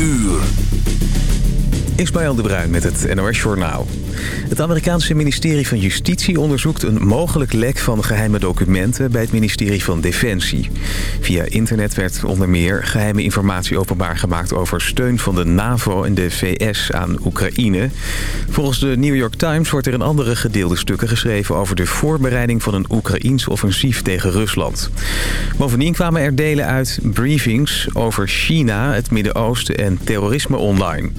uur. Ismaël de Bruin met het NOS Journaal. Het Amerikaanse ministerie van Justitie onderzoekt een mogelijk lek van geheime documenten bij het ministerie van Defensie. Via internet werd onder meer geheime informatie openbaar gemaakt over steun van de NAVO en de VS aan Oekraïne. Volgens de New York Times wordt er in andere gedeelde stukken geschreven over de voorbereiding van een Oekraïns offensief tegen Rusland. Bovendien kwamen er delen uit briefings over China, het Midden-Oosten en terrorisme online.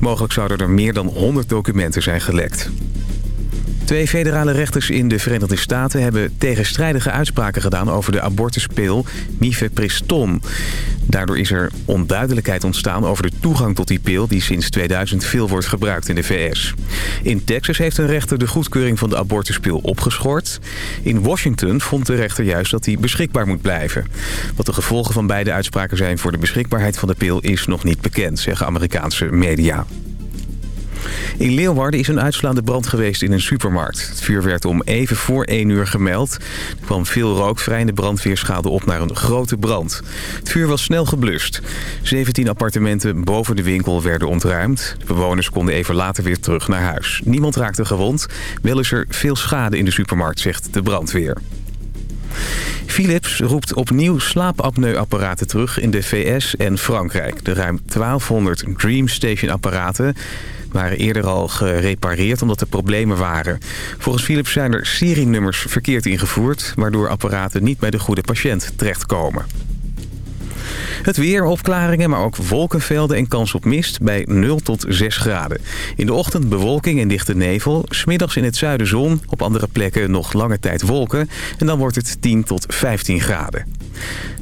Mogelijk zouden er meer dan 100 documenten zijn gelekt. Twee federale rechters in de Verenigde Staten hebben tegenstrijdige uitspraken gedaan over de abortuspil Mifepriston. Daardoor is er onduidelijkheid ontstaan over de toegang tot die pil die sinds 2000 veel wordt gebruikt in de VS. In Texas heeft een rechter de goedkeuring van de abortuspil opgeschort. In Washington vond de rechter juist dat die beschikbaar moet blijven. Wat de gevolgen van beide uitspraken zijn voor de beschikbaarheid van de pil is nog niet bekend, zeggen Amerikaanse media. In Leeuwarden is een uitslaande brand geweest in een supermarkt. Het vuur werd om even voor 1 uur gemeld. Er kwam veel rook vrij en de brandweer schaalde op naar een grote brand. Het vuur was snel geblust. 17 appartementen boven de winkel werden ontruimd. De bewoners konden even later weer terug naar huis. Niemand raakte gewond. Wel is er veel schade in de supermarkt, zegt de brandweer. Philips roept opnieuw slaapapneuapparaten terug in de VS en Frankrijk. De ruim 1200 DreamStation-apparaten waren eerder al gerepareerd omdat er problemen waren. Volgens Philips zijn er serienummers verkeerd ingevoerd... waardoor apparaten niet bij de goede patiënt terechtkomen. Het weer, opklaringen, maar ook wolkenvelden en kans op mist bij 0 tot 6 graden. In de ochtend bewolking en dichte nevel. Smiddags in het zuiden zon, op andere plekken nog lange tijd wolken. En dan wordt het 10 tot 15 graden.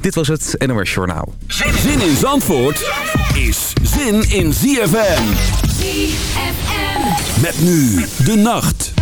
Dit was het NOS Journaal. Zin in Zandvoort is zin in ZFM. Met nu de nacht.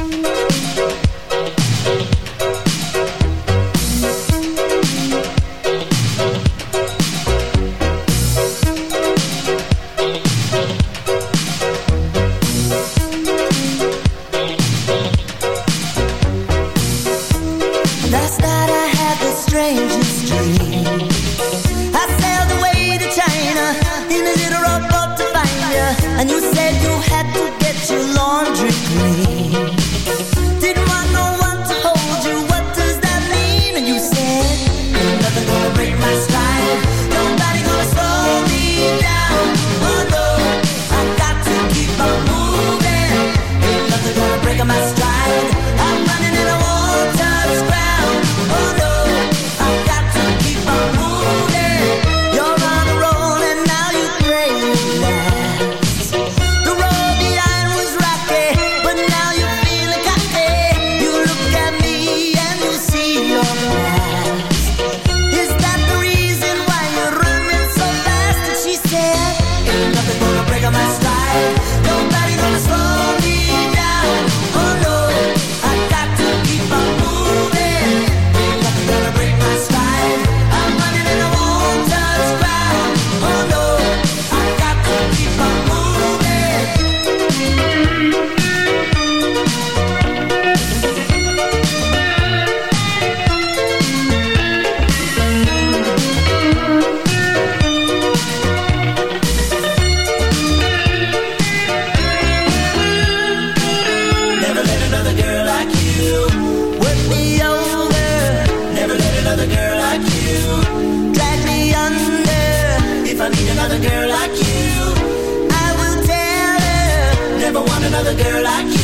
Girl like you.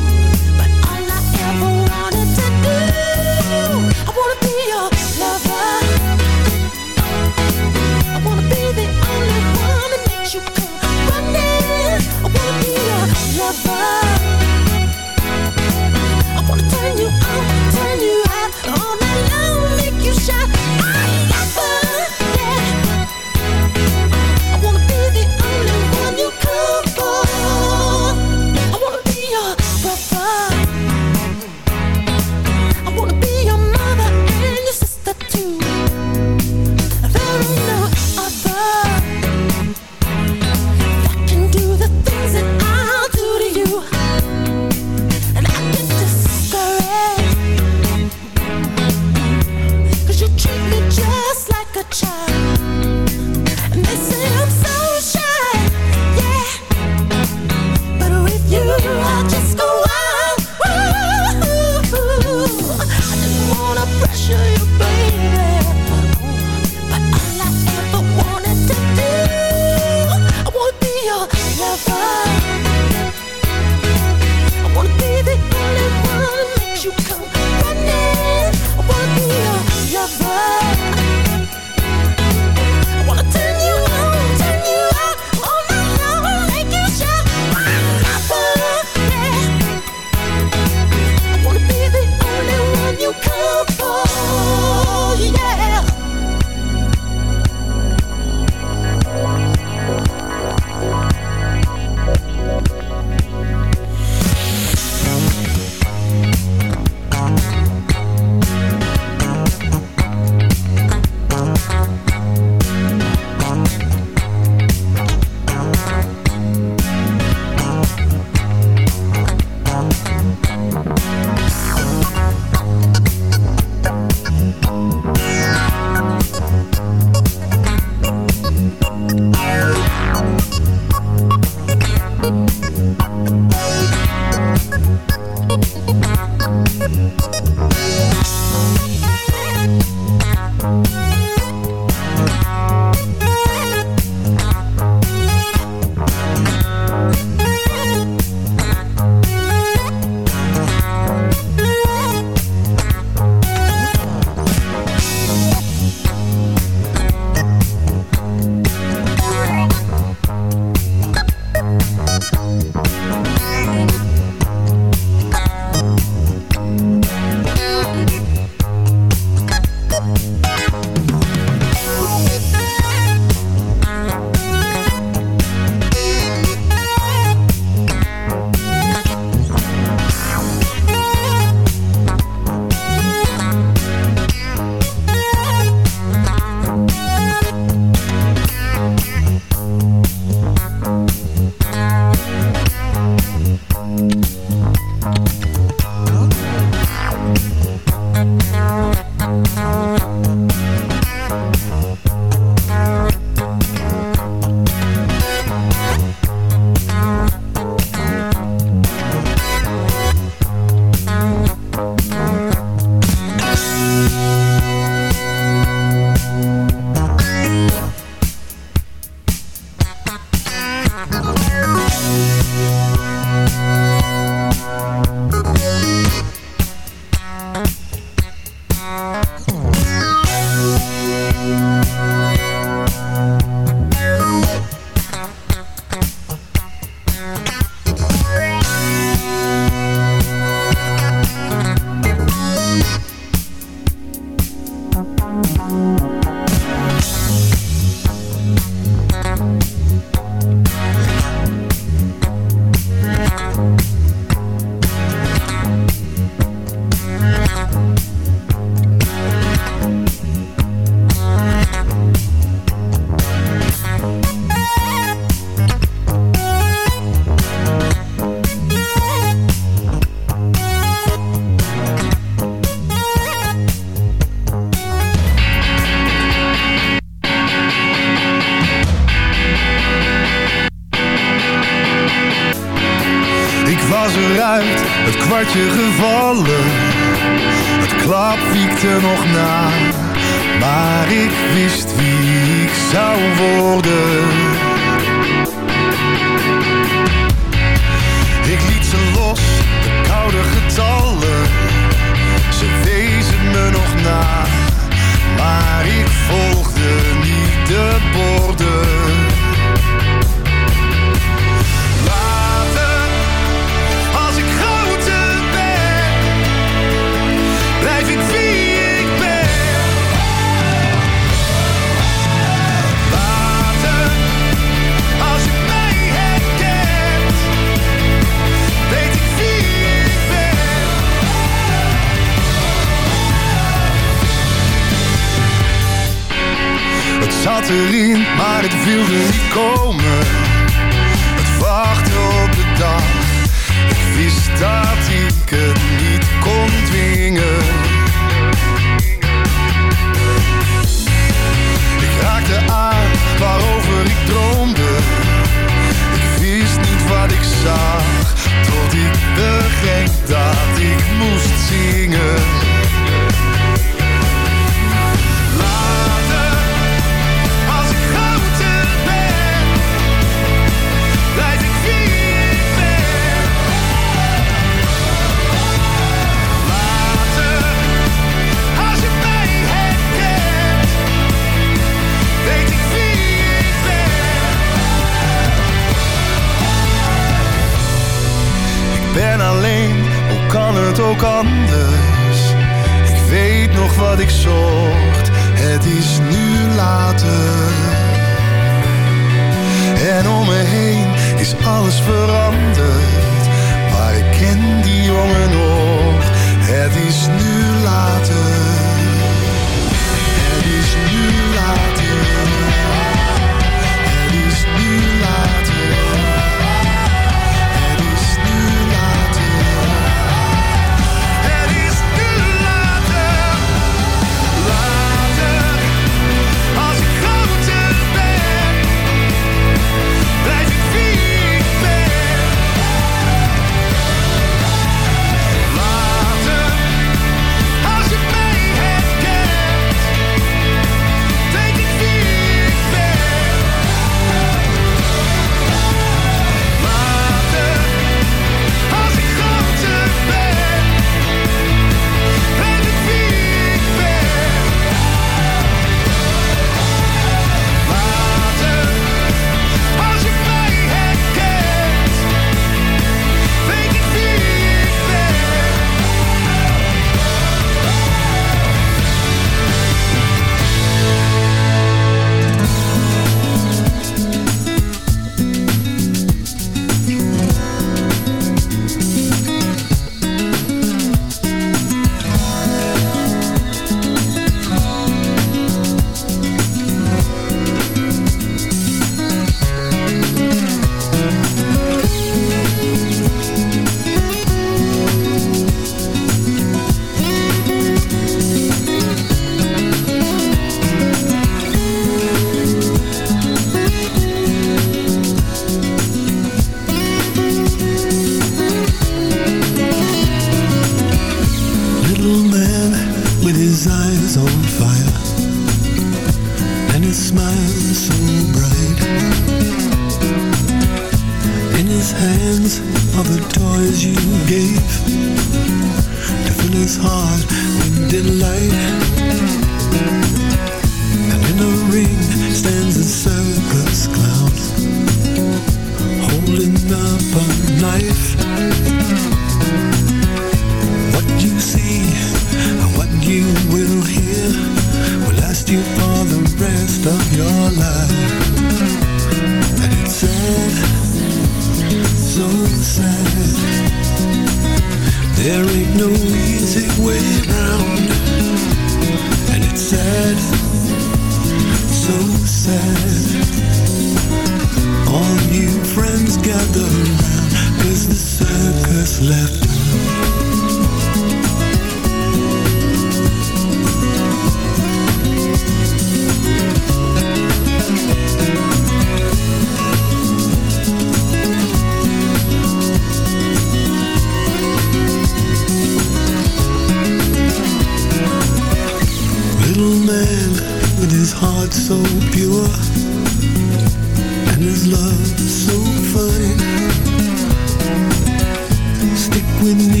with me.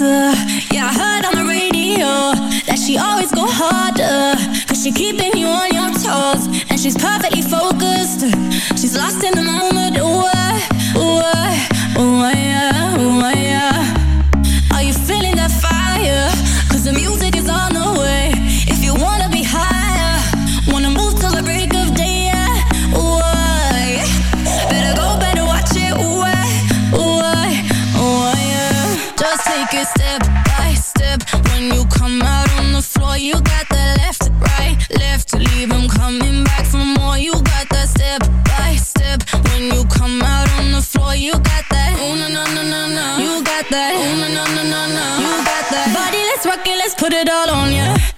Yeah, I heard on the radio That she always go harder. Cause she keeping you on your toes And she's perfectly focused. She's lost in the moment. Ooh, uh, ooh, yeah, ooh, yeah. Are you feeling that fire? Cause the music put it all on ya.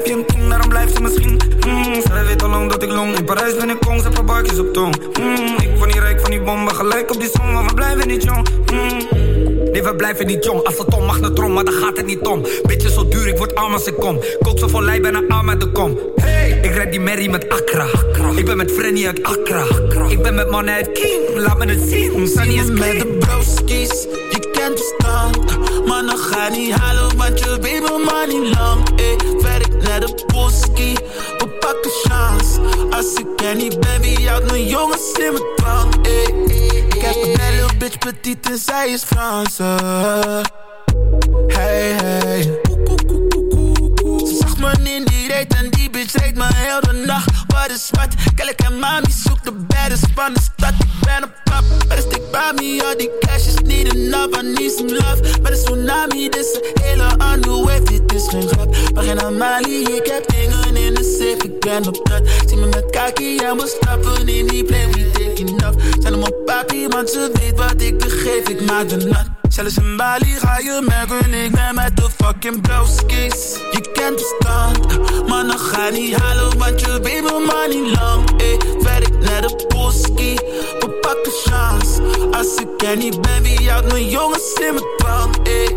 10, maak een 5 een 10, daarom blijft ze misschien. Mm, zij weet al lang dat ik long, in Parijs ben ik kong, ze paar barkjes op tong. Mm, ik van die rijk van die bommen, gelijk op die song, maar we blijven niet jong. Mm. Nee, we blijven niet jong. Als het om mag naar trom, maar dan gaat het niet om. Beetje zo duur, ik word arm als ik kom. Kook zo van lijn, bijna arm uit de kom. Hey, ik red die Mary met Accra. Ik ben met Frenny uit Accra. Ik ben met mannen uit King, laat me het zien. Sunny is met de broskies, je kent de stand. Maar dan ga niet halen, want je weet me maar niet lang. Ey, werk naar de boski, we pakken chance. Als ik niet ben, wie houdt mijn jongens in mijn dwang? Ey, ey, ik heb een little bitch petit en zij is Franse. Hey, hey. Ze zag me in die reet en die bitch reed me heel de nacht. Wat? Kijk en mami zoekt de baddest van de stad. Ik ben een pap, maar de stick bij me. All die cash is niet enough, I need some love. Maar de tsunami, dit is een hele andere wave. Dit is geen grap, maar geen Amali. Ik heb dingen in de safe, ik ben op dat. Zie me met kaki en we stappen in die plane. We take enough. Zijn op mijn papi, want ze weet wat ik begeef. Ik maak de nat. Zelfs in Bali ga je merken, ik ben met de fucking broskies. Je kent de stand, maar dan ga niet halen, want je weet me maar niet lang. Ey, werk naar de boski, we pakken chance. Als ik er niet ben, wie houdt mijn jongens in mijn dwang? Ey,